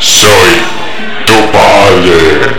Soy tu padre.